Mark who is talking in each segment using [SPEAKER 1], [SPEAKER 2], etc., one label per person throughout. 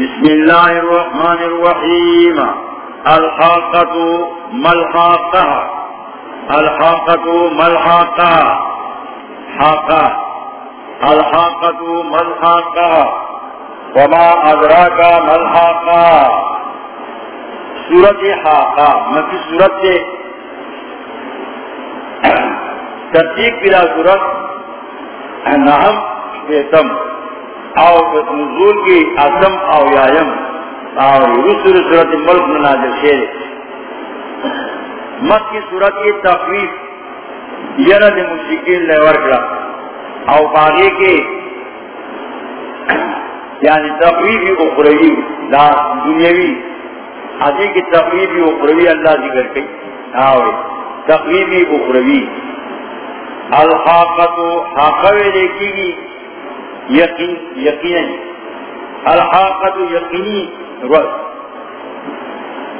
[SPEAKER 1] بسم الله الرحمن الرحيم. الحاقة ملحاقها الحاقة ملحاقها حاقة. الحاقة ملحاقها وما أدراك ملحاقها سورة حاقة. ما في سورة ترتیب بلا سورت نحم بیتم. او نزول کی ازم او یایم او رسول سورت ملک مناظر شیر. مت کی سورت کی تقریب یرد موسیقی لیور کرا او باغی کے یعنی تقریبی اخروی لا دنیاوی. آدھی کی تقریبی اخروی اللہ ذکر کی. آوے تقریبی اخروی. الحاقت حاقوے دیکھی گی. یقین یقین الحاقت یقینی روز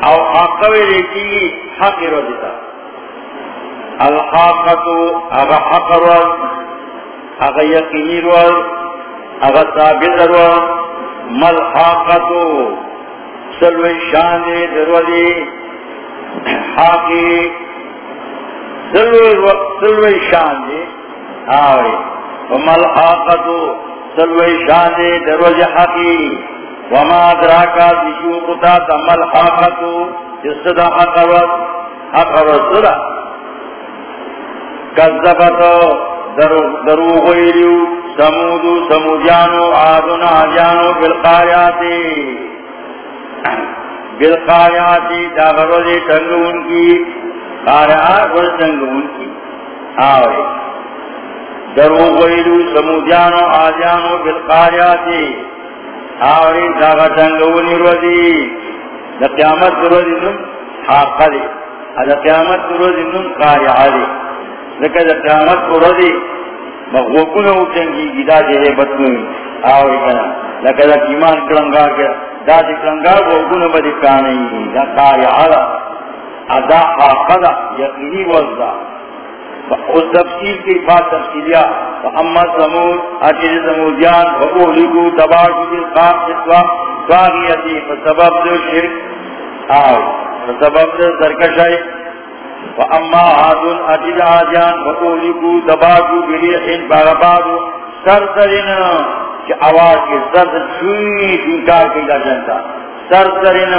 [SPEAKER 1] او حاقوے دیکھی گی حق روزتا الحاقت اگا حق روز اگا یقینی روز اگا ثابت روز ملحاقت سلوی شان دے دروزی حاقی سلوی شان دے آوے ومل آقتو سلوی شان دے دروج حقی وما دراکا دشو قطا تمل آقتو جس دا حقرت حقرت صدا کذبتو درو غیریو، سمودو، سمودیانو آدن آجانو بالقاریاتی. بالقاریاتی داغروزی تنگون کی سنگ ان کی. آوے. درو غیرو سمودیانو آدیانو بالقاریاتی. آوے داغا سنگونی روزی. دا قیامت روزی نم حاقا دی. دا قیامت روزی نم قاریعا دی. لکہ دا قیامت روزی مغوکون اوچنگی گی دا جہے بطنوی آوے کنا. لکہ دا ایمان کرنگار کیا دا دی کرنگار غوکون بدی کانی دا قاریعا دا. ادا حاقدا یقینی وزدا اس تفصیل کی بات تفصیلیا اما سمود اجل سمودیان فقولگو تباکو دل قام اتوا سواغیتی فسبب دو شرک، آو، فسبب دو سرکشائی فاما حادن اجل آجان فقولگو تباکو بریحن باغبادو سرسرین کہ آواز کے سرد چھوئی دنکار کی جانتا سرسرین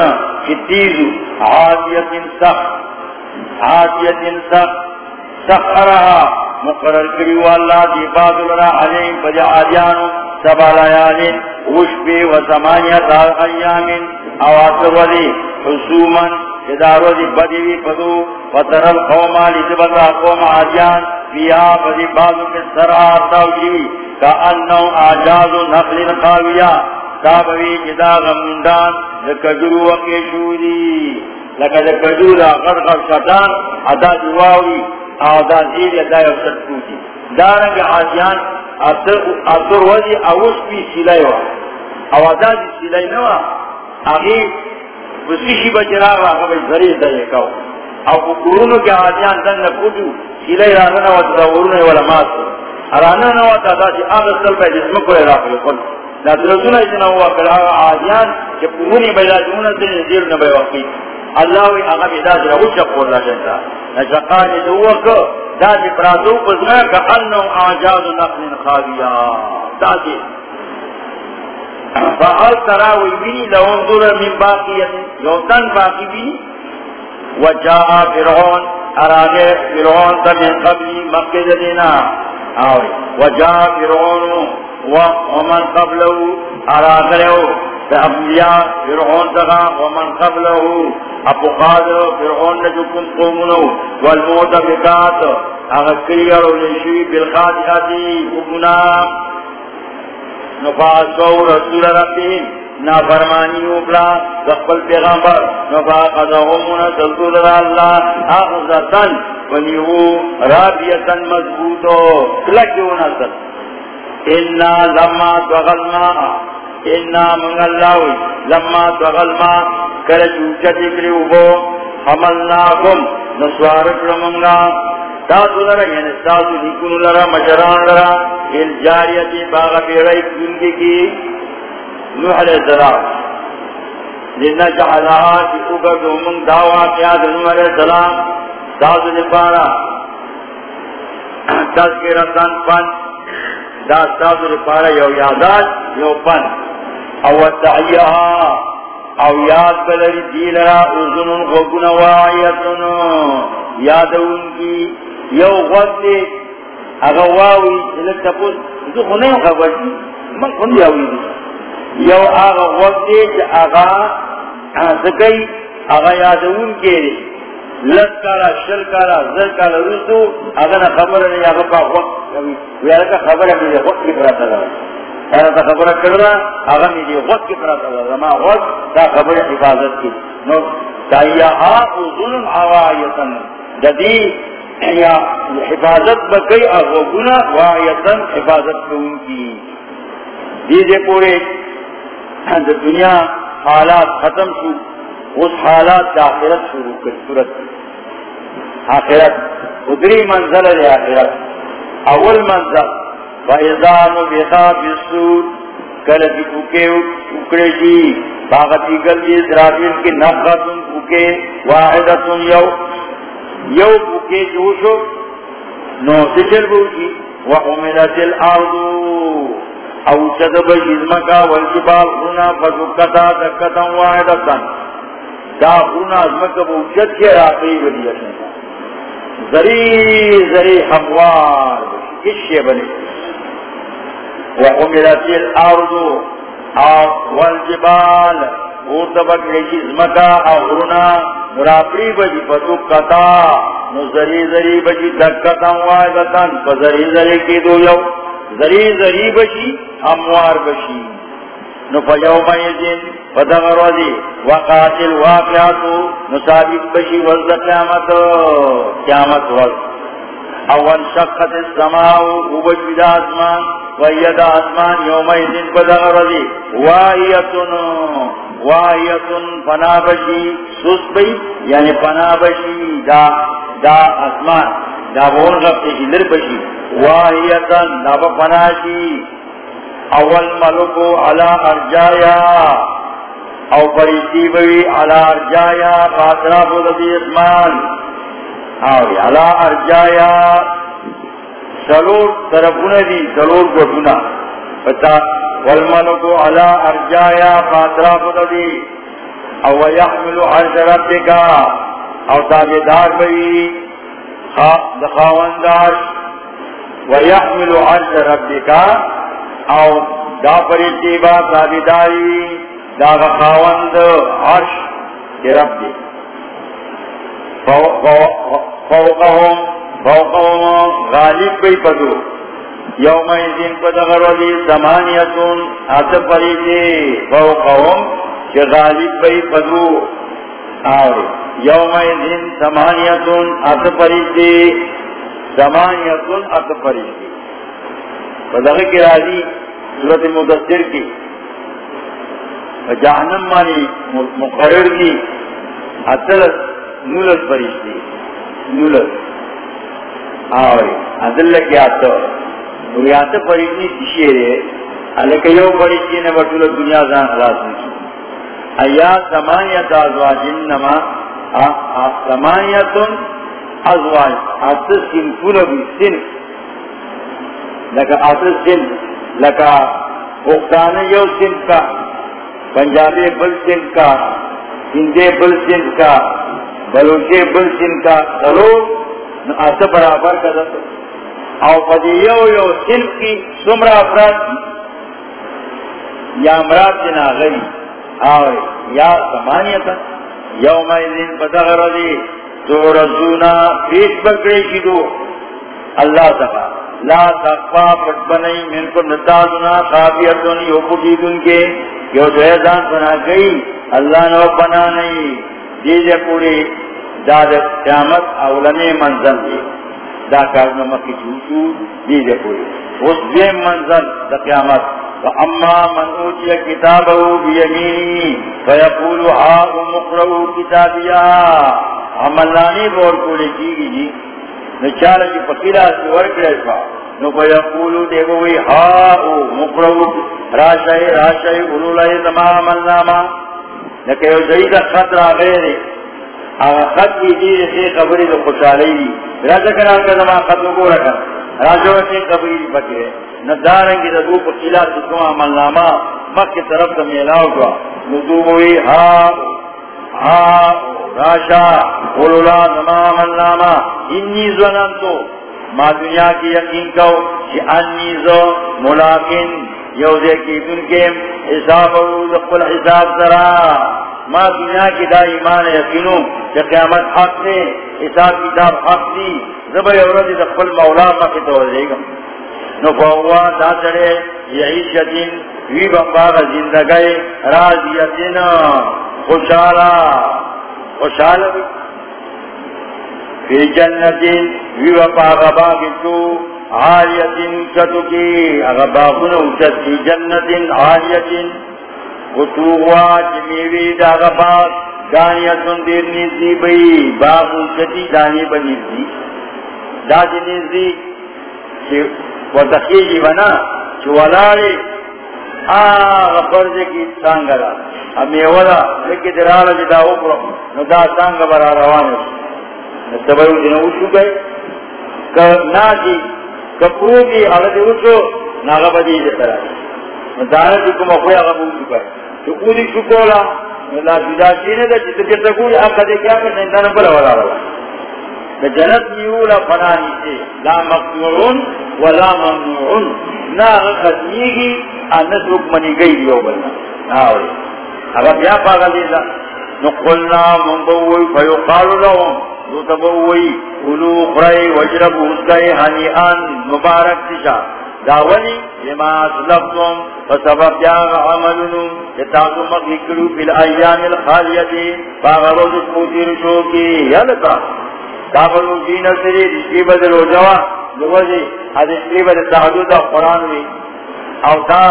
[SPEAKER 1] کی تیزو عادیت سخت عادیت سخت۔ سخرها مقرر کریو اللہ دی بادل را علیم بجا آدیانو سبا لیالین وشبی و زمانیت ایامین آواتر ولی حسوما ادارو دی بدیوی پدو فتر القوما لتبتا قوم آدیان فیہا بدی بادو کے سر آتاو جی کا انو آجاز نخل خاویہ تابوی جدا غمندان لکجرو وقی شودی لکہ لکجرو دا غرغر شدان ادا دواوی جواوی ادا زیر ادا یوسط پوچی دارنگ آزیان اتر وزی اوش پی سیلائی وا. او ادا دی سیلائی نوا اگی بسیشی بجرار را غبی زری دائی کاؤ او قرونو کے آزیان دن نپوٹو سیلائی رانا نوا تدورونو والا ماسو رانا نوا تدا سی آغا سل پہ جسمکو اراقل قل لا درسونا اتنا ہوا کر آزیان کہ قرونی بیلا جونا سے زیر نبی وقتی. اللہ وی اغا بیدا جرا وچا قول را جنتا نشقانی دوکو دا جی پرازو پزنا کا انو آجاز نقل خاویا دا جی فحال تراوی بینی لونظر من باقیت. یوتن باقی بینی وجاء فرعون اراغے فرعون تا من قبلی مقید دینا آوی وجاء فرعون ومن قبلو اراغلو فأبلياء فرعون تغا ومن قبله ابو قادر فرعون نجكم قومنو والموت بكات اغسكرير ونشوي بالخاتحة وقنا نفاسو رسول ربهم نافرمانی اکلا دقبل پیغمبر نفاقدهمون تلقل را اللہ اغزتن ونیو رابیتن مضبوطو کلکیو نصر انا لما تغلنا انا من اللہ لما تغل ما کل چوچا دکری اوبو حملناکم نسوارک تاسو لرا یعنی تاسو نکونو لرا مجران لرا باغ بیرائی کنگی کی نوح علیہ السلام. لنا جعلها کی اگر دومن السلام. لپارا پن. داز داز لپارا یو یادات، یو پن. او دعیها او یاد بلری دیلرا اوزنن خوکن وعیتن یادون کی یو غد اگا واوی. لکتا پوز دو خونیم خبر دی من خون یاوی دی. یو آغا وقت دے چا آغا سکی آغا یادون کے دے لس کالا شل کالا زر کالا رسو. آغا نا خبر نہیں آغا پا وقت ویارا کا خبر ہے میرے وقت کی پراتا دا ایرا تا خبر کرنا آغا میرے وقت کی پراتا دا زما وقت تا خبر حفاظت کی نو تایا آقو ظلم آوائیتن جدی یا حفاظت بکی آغا گنا وائیتن حفاظت کو ان کی دیجے پورے دنیا حالات ختم شو اس حالات کا آخرت شروع کر صورت. آخرت ادری منزل ہے آخرت. اول منزل فیضان و بیخاب یسود کل کی پوکے اکڑے جی باغتی گل جی اسرافیل کی پوکے واحدتن یو یو پوکے جوشو نو سچل بوشی وحملت الارضو او چدب جزمکا والجبال خونا فزکتا دکتا دا خونا ازمکا کے راقی زری زری حموار بنی۔ وحملتی الارض والجبال ورتبک جزمکا جی، او خونا مرابری بجی فزکتا نو زری بجی، دکتا واحدتا فزری زری کی دو یو، زری زری بشی اموار بشی نو فیوم ایزن فدغر وزی وقاتل واقعاتو نو ثابت بشی وزد قیامت قیامت وزد۔ اول شقت السماو اوبجوی دا وید آسمان یوم ایزن فدغر وزی وائیتن وائیتن فنا بشی سوس بی یعنی فنا بشی دا دا آسمان، دا بون غفتی شی بشی. واہیتن نب پناشی اول ملکو علا ارجایا. او پریشی بوی علا ارجایا، خاطرہ بودی اسمان. آوی، علا ارجایا. سلور طرفون دی سلور گوٹونا پتا والملکو علا ارجایا خاطرہ بودی او یحملو عرض ربکا او تابدار بوی دخاوندار ويحمل عرش ربك او دا پریتیبا ثابتائی دا غخاوند عرش کی رب دی. فوقهم فوقهم غالب بی پدو. یوم ایزین پدغر ولی سمانیتون ات پریتی فوقهم کی غالب بی پدو. آوری. یوم ایزین سمانیتون ات پریتی زمانیتون اتفری کی فدغی کی راضی صورت مدثر کی. جہنم مانی مقرر کی. اتل نولت فرشتی نولت آوری عدل کی آتا۔ نوریات فرشتی تشیر ہے علیکہ یو فرشتی نے بطول دنیا زان خلاص نکی ایات زمانیت آزواجن نما۔ زمانیتون ازواج۔ اتس سنفون بی سنف لکا اتس سنف لکا اختان یو سنف کا۔ پنجابی بل سنف کا۔ ہندے بل سنف کا۔ بلوچے بل سنف کا۔ ضرور ات برابر کا دس او پدی یو یو سنف کی سمرا افراد کی یا امراد جنا غی آوے، یا سمانیتا یوم ایزین پتغر دی۔ تو رسونا پیش بکڑے کی دو۔ اللہ تقا لا تقفا پٹ بنائی من کو نتازنا خابیتون یو پٹی دن کے۔ یو دویدان بنا گئی۔ اللہ نو بنا نہیں دیجے پوری۔ داد قیامت اولنے منزل دی. دا کارنا مکی جوشو دیجے پوری اس دیم منزل دا قیامت. فاما من اوٹی کتابه بیمینی فیقولو آغو مقرو کتابیا. عملانی بور کو لکی گی جی نچالا جی پکیلا سی ورکڑے شا نو بیقولو دیگو وی ہاو مقرو راشای راشای اولو لئی زمان عملناما لیکن یو زید خط را غیر آغا خط کی دیر سے قبری تو خوشحالی دی. راجہ کران کا زمان خط کو رکھا. راجہ سے قبری دی بکرے ندارنگی دا دو پا قلعہ سکوں عمل نامہ مک کی طرف تا میلاو کوا ندو ہوئی ہاں ہاں راشا، قولولا زمان عمل نامہ. انی زنن تو ما دنیا کی یقین کو کہ انی زو ملاقن یو دے کی دن کے حساب قل حساب ذرا ما دنیا کی دا ایمان یقینو کہ قیامت حق نے حساب کتاب حق دی، زبر عورت دخل مولا کا تو دے گا۔ نو فوا دا چڑے یہی شدین وی بمباغ زندگی راضیتن خوشالا خوشالا بھی فی جنتین وی بمباغ باغتو آلیتن اچتو کی، اگر باغن اچت فی جنتین آلیتن قطوغوا جمیوی دا غباغ دانیتن دیر نیزی بئی باغ اچتی دانی بنیزی دا جنیزی وتخیجی بنا چوالاری آغا فرض کی سانگرا امی اولا لکی درالا جدا جی اپرم نو دا سانگ برا روانی نتبایو جنو اوشو گئی. که ناجی کپرو دی علد اوشو، ناغا بدی جترا نو دانا جو اخوی آغا بوشو گئی تو اولی شکولا لا جدا چینے دا چیتا کرتا کوئی آقا دے کیا کرتا انتانا بلا ولا روانی جنت نیولا فنانی سے لا مقنعون ولا ممنوعون۔ نا ختمی گی انت رکمنی گئی دیو بلنا ناوری اگر بیا پاگا دیتا۔ نقلنا من بووی فیقالو لهم۔ دو تبووی قلو قرائی وجرب حسکائی حنیان مبارک تشا۔ داولی، لما اسلفتم فسبب جاغ عملنم اتاکم مقیقلو فی الایام الخالیتی فاغ روز موتیر شوکی یلتا داخلو دین سری رشتی بدل ہو جوا لوزی حدیثی بدل تحدود قرآن وی او تا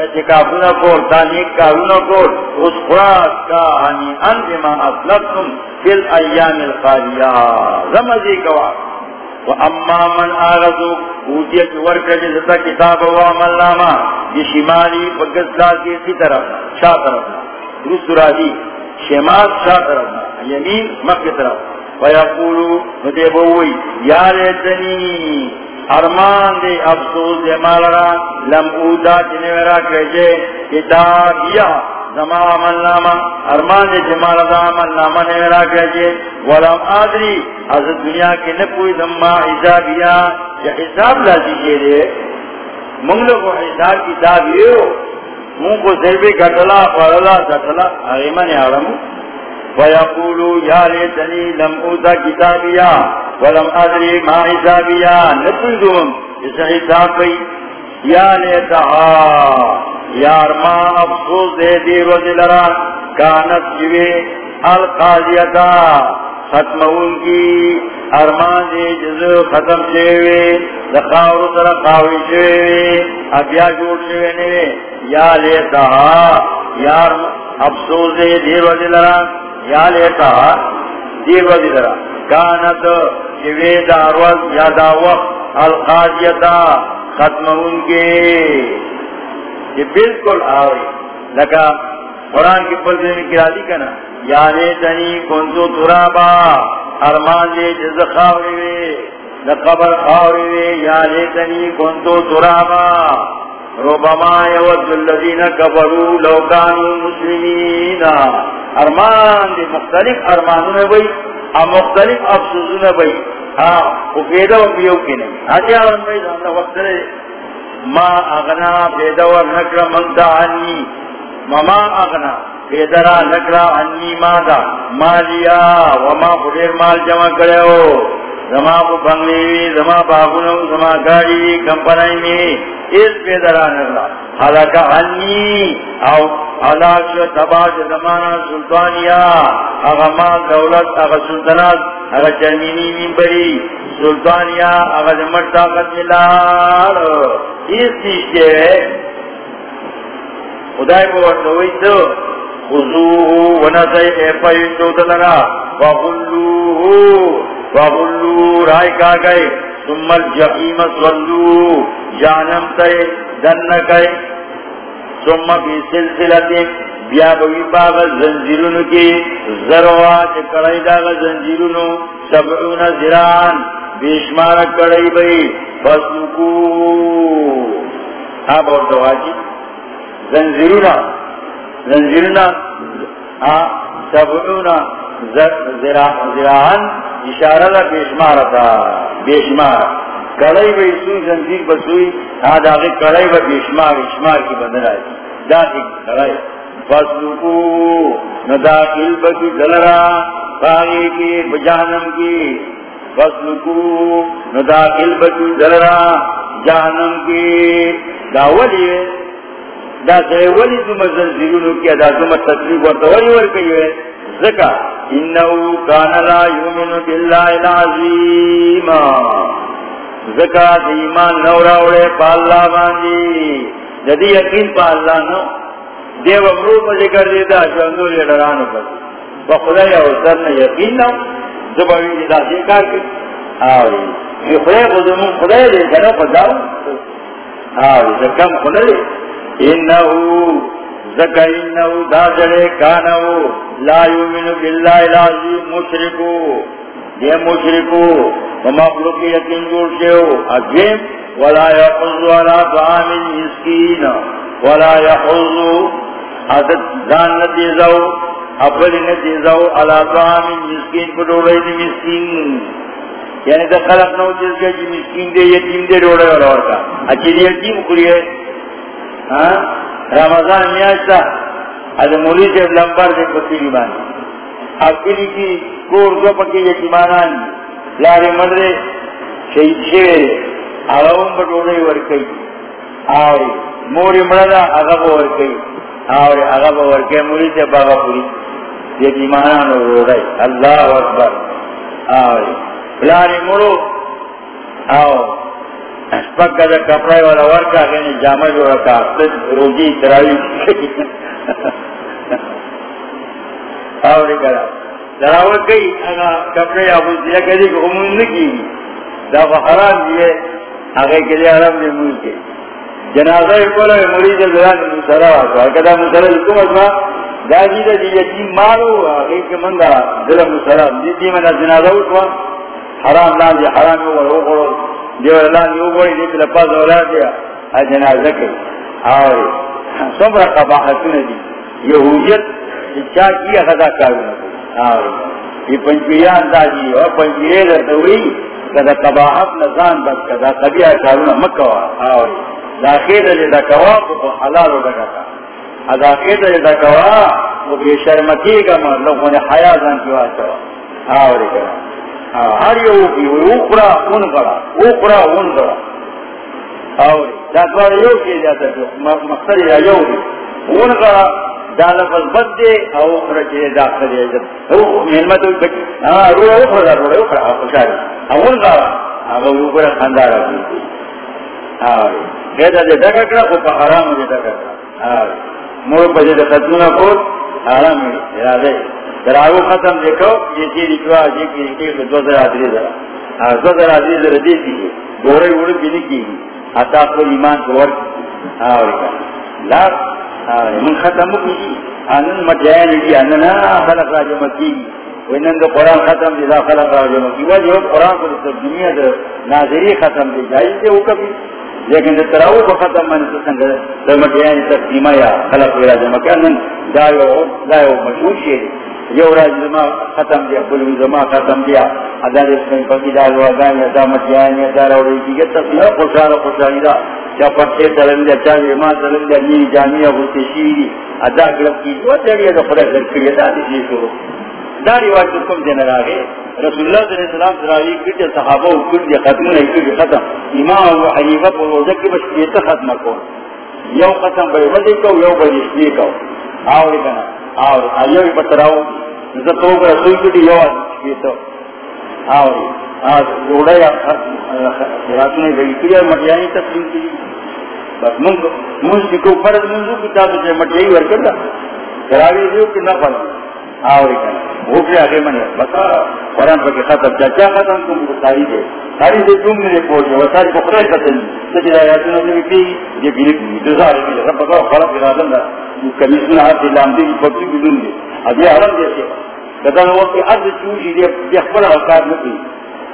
[SPEAKER 1] اعتقافونا کول تا نیک کارونا کول، اس قرآن کا ہنی انت ما اصلتم فی الایام القالیہ رمزی کوا و من اوتیت کتاب و عمل یہ شمالی کی اسی طرف، شاہ طرف، درست را شمال شاہ طرف، یمین مکہ طرف۔ ویقولو یا لیتنی، ارمان دے، افسوس دے مالرا لم اودا چنورا کرجے کتابیا زما عمل ناما ارمان دے جمال دا عمل ناما نورا کرجے جی. ولم آدری، از دنیا کے نپوئی زما حسابیا یا حساب لازی کے دے. منگلو کو حساب کی کتاب یہ من کو ضربے گھٹلا پڑلا گھٹلا اغیمن آرمو ويقولوا يا ليتني لم اوتا كتابيا ولم ادري ما حسابيا نتندون اس حساب بي يا ليتها يا ارما افسوس دے دی روز لرا كانت جوے القاضیتا ختمون کی ارمان دے جزو ختم شوے دخاور سر قاوی شوے ابیا جوڑ شوے نوے یا لیتها یا افسوس دے دی روز لرا، یا لیتا دیر وزی درا کانت چوی داروز یا دا وقت القاضیتا ختم ان کے یہ بالکل آوری لکا قرآن کی پردے میں کرا دی کنا؟ یا لیتنی کنزو ترابا، ارمان دے جز خاوری وے لقبر خاوری وے، یا لیتنی کنزو ترابا۔ ربما يود الذين كفروا لو كانوا مسلمين ارمان دي مختلف ارمانوں میں بھئی ا مختلف افسوسوں میں بھئی۔ ہاں وہ پیدا و پیو کی نہیں؟ آجی آرام بھئی جانتا وقت رہے ما اغنا پیدا و نکر منتا عنی. مما اغنا پیدا را نکر عنی مادا مالیا وما خدیر مال جمع کرے ہو زما کو بنگلی زما باغونو، زما گاڑی کمپنائی میں اس پہ دران اللہ حالکہ انی او حلاک شو تباج زمانہ سلطانیا. اگا مال دولت اگا سلطنات اگا چرمینی منبری سلطانیا اگا جمٹ طاقت ملال اس چیز کے ہے۔ خدای کو ورنوئی تو خضوہو ونسائی اے پیشتو تلنا وغلوہو فغلو رائے کا گئے۔ ثم الجحیم صلو جانم تے دن گئے۔ ثم بی سلسلت بیا بوی باغ زنجیرونو کی ذروا چه کڑی داغ زنجیرونو سبعون زران بیشمار کڑی بئی فسلکو آپ اور دواجی زنجیرونا زنجیرونا سبعون زران اشارہ دا بیشمار تا بیشمار کڑی بئی سوی زنجیر بسوی آدھاگی کڑی بئی بیشمار اشمار کی بندر آئی دا ایک کڑی فسلکو نداخل بکی دلرا باغی کی بجانم کی۔ فسلکو نداخل بکی دلرا جانم کی۔ دا ولی دا سے ولی تم زنزیرونو کیا، دا تم تکلیف ورطا ولی ورکی ہے زکا، انہو کان لا یومن باللہ العظیم زکا دیمان نورا اوڑے پا اللہ باندی۔ جدی یقین پا اللہ نو۔ دیو امرو پا ذکر دیتا شاندو لے ڈرانو پر. با خدای او سر نے یقین نو، زباوی دیتا سیکار کی آوری یہ خدای خودمون خدای دے جنو خداو آوری زکم خدا خدای انہو زکا انہو دا جڑے کانو لا یومنو باللہ العظیم مشرکو. یہ مشرکو ومخلوق یقین جوڑ شیو اگیم ولا یقضو علا طعام المسکین. ولا یقضو عادت دان نتیزاو اپل نتیزاو علا طعام مسکین کو ڈوڑے دی مسکین۔ یعنی دا خلق نو جس کے جی مسکین دے یتیم دے ڈوڑے والا اور کا اچھی دی یتیم کری ہے۔ ہاں؟ رمضان میاشتا از مولی سے لمبر دے پتیلی بانی۔ اپلی کی کور دو پکی یتیمانان لارے مدرے شہید شوے۔ آغاون بڑوڑے ورکی۔ آوری، موری مردہ اغب ورکی۔ اور اغب ورکے موری سے باغا پوری. یہ دیمانان رو رہے اللہ اکبر اور بلانی مرو آو اسپک کا کپڑے والا ورکا گئے جامع جو رکھا روجی تراوی اور کرا دراوت گئی اگا کپڑے ابو دیا کہی کہ عموم نکی دا حرام دیئے آگے کے لیے حرام دے موی کے جنازہ کولا مرید زران مسرا وا کدا مسرا کو ما دا جی دی جی، یتیم مالو هغه کې مندا دل مسرا دي دي جی، جی، منا جنازہ وکوا حرام لا دي حرام و او کو دی ولا یو وای دي په پاز اولاد دی ا جنازہ کې او صبر قباحتونه دي يهوديت چا کی غدا کارونه او یہ پنجیان دا جی او پنجیے درته وی کدا قباحت نزان بس کدا قبیح کارونه مکوا۔ او داخل دے دا کوا کو حلال ہو گا کا داخل دے دا کوا وہ بے شرمتی کا مطلب نے حیا جان کی بات ہے ہاں اور کیا ہر یو کی اوپرا اون کرا اوپرا اون کرا اور داتوار یو کی جاتا ہے مقصد یا یو دی اون کرا دالا پس بد دے او اوپرا کی داخل دے او محمد بچی ہاں رو اوپرا رو اوپرا خوشاری اون کرا اگر اوپرا خاندارا کی اور دے کرا پا حرام دے کرا. مور دے ختمنا حرام دے ارادے ختم دیکھو یہ چیز اکوا جی کی دو ذرا دو ذرا دی گورے بھی نہیں کی کو ایمان کو لا من ختم کی انن مجھائن خلق مکی وینن دو قرآن ختم دی خلق مکی وجہ، قرآن کو دنیا دے ناظری ختم دی جائز دے وہ کبھی. لیکن تراو کو ختم من سنگ دمٹیاں یعنی تقسیمہ یا خلق ویرا جمع کرنن دایو دایو مشہور شیر یو راج زما ختم دیا بل زما ختم دیا۔ ادا اس میں پکی دال وا گان یا یعنی دمٹیاں یا دارو دی کی تقسیمہ خوشالہ خوشالی دا۔ یا پٹے تلن دیا چاہے ما تلن دیا، نی جامعہ ہوتی شیری۔ ادا گرب کی، وہ جڑی دا خدا کر کے دا دی شروع۔ داری واجب کم دینا راگے۔ رسول اللہ صلی اللہ علیہ وسلم دراوی کردی صحابہ کردی ختم نہیں کردی ختم. امام ابو حنیفہ پر روزہ کی بس کیتا ختم کو یو ختم بے وزی کو، یو بے جشنی کو. آوری کنا آوری آئیو ہی بتراؤ نزا تو رسول کردی یو کیتا آوری آج روڑا یا راتوں نے گئی کردی مٹیانی تقسیم کی. بس منگ منز کو فرد منزو کتاب سے مٹیائی ورکر دا. دراوی دیو کہ نہ فرد آوری کنا بھوک لے آگے منے بتا، قرآن پر ختم کیا کیا ختم تم کو؟ ساری دے ساری دے تم میرے پہنچ وہ ساری کو خدای ختم سچ رہا ہے تم نے بھی یہ بھی دوزار ہے۔ رب کا خلق ارادہ دا کمیشن ہاتھ لام دی پکتی بدون دے اب یہ حرم جیسے کہتا ہے وہ کہ ارض چوشی دے یہ خبر اوقات نہ کی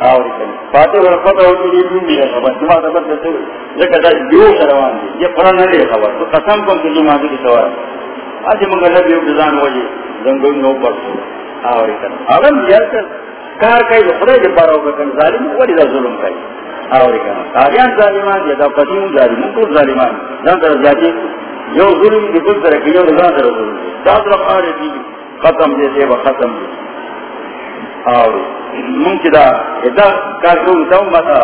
[SPEAKER 1] اور فاتح اور فتح ہوتی ہے دون دی خبر۔ جمعہ خبر کہتے یہ کہتا ہے جو سروان دی یہ قرآن نہ لے خبر۔ تو قسم کم کہ جمعہ دی سوال آج مگر نبی ابتزان ہو جی زنگون نو پر سو اور اگر دیا کر کار کئی خدای دے پارا ہوگا کن ظالم ولی دا ظلم کئی اور آریان ظالمان یا دا قدیم ظالمان کل ظالمان زن در زیادی جو ظلم دی کل طرح کی جو زن در ظلم دی تا طرف آرے دی ختم دے دے و ختم دے اور ممکن دا ادا کار کو متا متا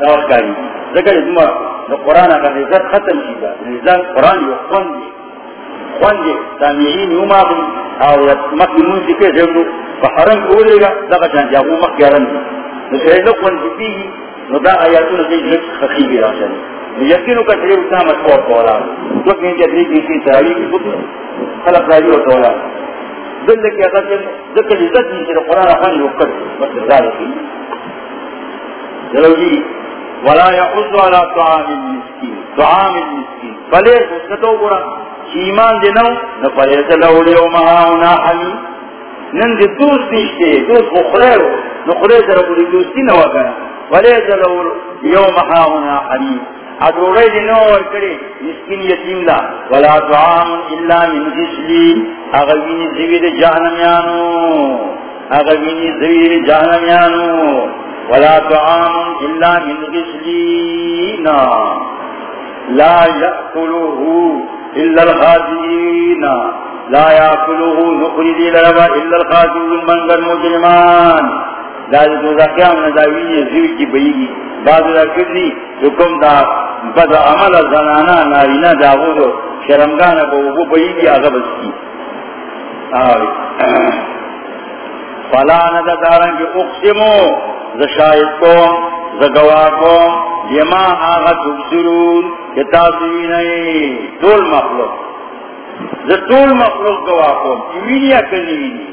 [SPEAKER 1] دا کاری ذکر اسما قرآن کا نظر ختم کی دا نظر قرآن یو خون دی. خون دی سامعین یو مابن اور مکی منزی کے زیبنو فحرم کولے گا دا جان جاگو مکی حرم دی نسوئے لو خون دی بھی نو دا آیاتون دی جلک خخیبی راشن یقینو کا تریب سامت اور تولا تو کہیں جدری کی سی تحریب کی خود خلق راجی و تولا دل لکی اگر ذکر عزت جی سر قرآن خان یوکر بس ذالکی جلو ولا يحض على طعام المسكين طعام المسكين فلے سکتو برا ایمان دینو نہ پلے چلو لیوم هاونا حمی نن دی دوست نیشتے، دوست بخلے ہو. نہ خلے سر بری دوستی نہ وکرا فلے چلو لیوم هاونا حمی ادوڑے دینو ورکڑے مسکین یتیم لا. ولا طعام الا من غسلین اغوینی زوید جہنمیانو. اغوینی زوید جہنمیانو. ولا طعام إلا من غسلين لا يأكله إلا الخاسرين لا يأكله نخرج لربا إلا الخاسرين من قد مجرمان لا يدوزا قيام نداوين يزيو کی بئیگی بعض دا کردی حکم دا بدا عمل زنانا نارینا داغو شرمگانا بوبو بئیگی آغا بسکی آوی فلا ندا دارنگی اقسمو زشاید کو زگوا کو یما آغا تبصرون کتاسوی نئی طول مخلوق. زطول مخلوق گوا کو چوینی اکنی وینی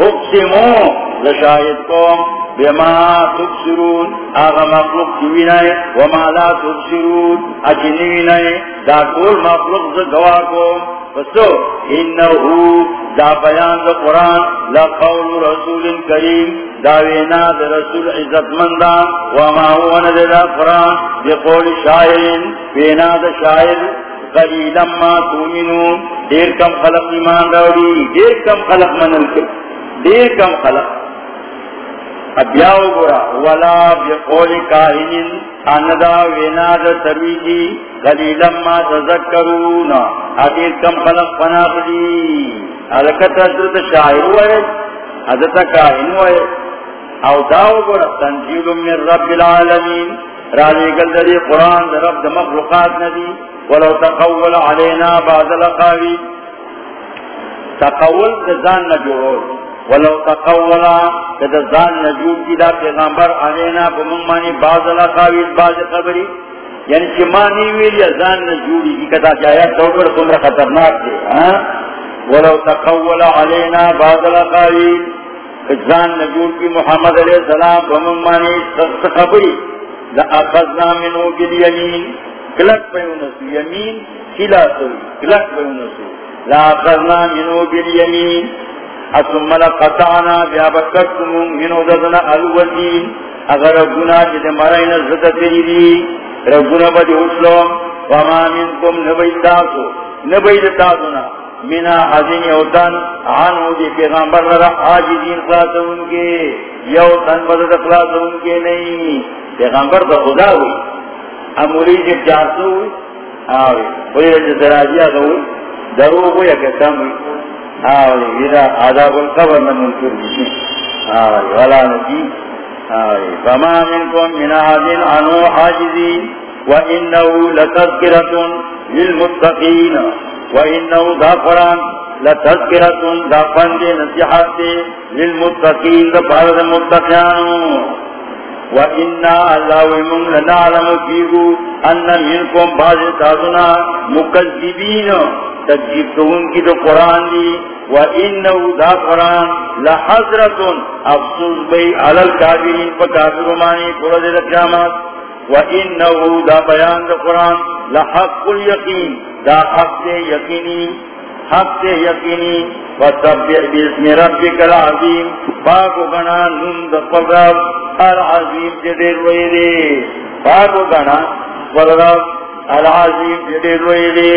[SPEAKER 1] اقسمو زشاید قوم بما تبصرون، آغا مخلوق چوی وما لا تبصرون اچنیوینی دا طول مخلوق زگوا کو فسو انہو دا بیان دا قرآن لقول رسول کریم، دا وینا دا رسول عزت مندہ وما ہوا ندر قرآن بقول قول وینا دا شاعر، قلیلا ما تومنون دیر کم خلق ایمان راوڑی، دیر کم خلق منل کر، دیر کم خلق. ابیاو گورا، ولا بقول کاہنین اندا وینا دا ترویجی قلیلا ما تذکرون، حدیث کم خلق پناہ دی۔ حلکت حضرت شاعر ہوئے، حضرت کاہن ہوئے، او داو گورا، تنزیل من رب العالمین رالی گل دی قرآن دا رب دا مخلوقات ندی، ولو تقول علینا بعض لقاوی تقول دا زان نجوڑو ولو تقولا کدا زان نجوب کی دا پیغمبر علینا بممانی بعض لقاوی بعض خبری یعنی چی مانی ویلی زان نجوڑی کی کدا چاہیا توبر کمرا خطرناک دے ولو تقولا علینا بعض لقاوی زان نجوب کی محمد علیہ السلام بممانی سخت خبری دا اخذنا منو بالیمین کلک پیونسو یمین سلا سوی کلک پیونسو لا اخذنا منو بالیمین ثم لقطعنا بیا بکتم منو ددنا الوزین اگر ربنا جد مرین زد تیری ربنا بدی اسلو وما منکم نبید تاسو. نبید تاسونا. منا حزین یوتن عنو دی پیغمبر لرا آجزین خلاص ان کے. یوتن بدد خلاص ان کے نہیں. پیغمبر تو خدا ہوئی. اموری جب جاسو ہوئی. آوی بلی رجل سراجیہ ہوئی. دروغ ہوئی. اگر کم ہوئی. آوی ویدہ عذاب القبر نمونکر جسی آوی ولا نجی. آوی فما منکم من آدن عنو حاجزین للمتقين. وإنه المتقين. وإنا الله ومن لنعلم فيه تجیب تو ان کی تو قرآن دی وَإِنَّهُ قرآن لَحَضْرَةٌ افسوس بئی علل کابرین پا وَإِنَّهُ بیان دا قرآن لحق الیقین دا حق یقینی حق دے یقینی وَتَبِّعْ بِسْمِ رَبِّكَ الْعَظِيمِ گنا العظیم جدیر روئی دے پاکو گنا قرآن العظیم جدیر روئی دے۔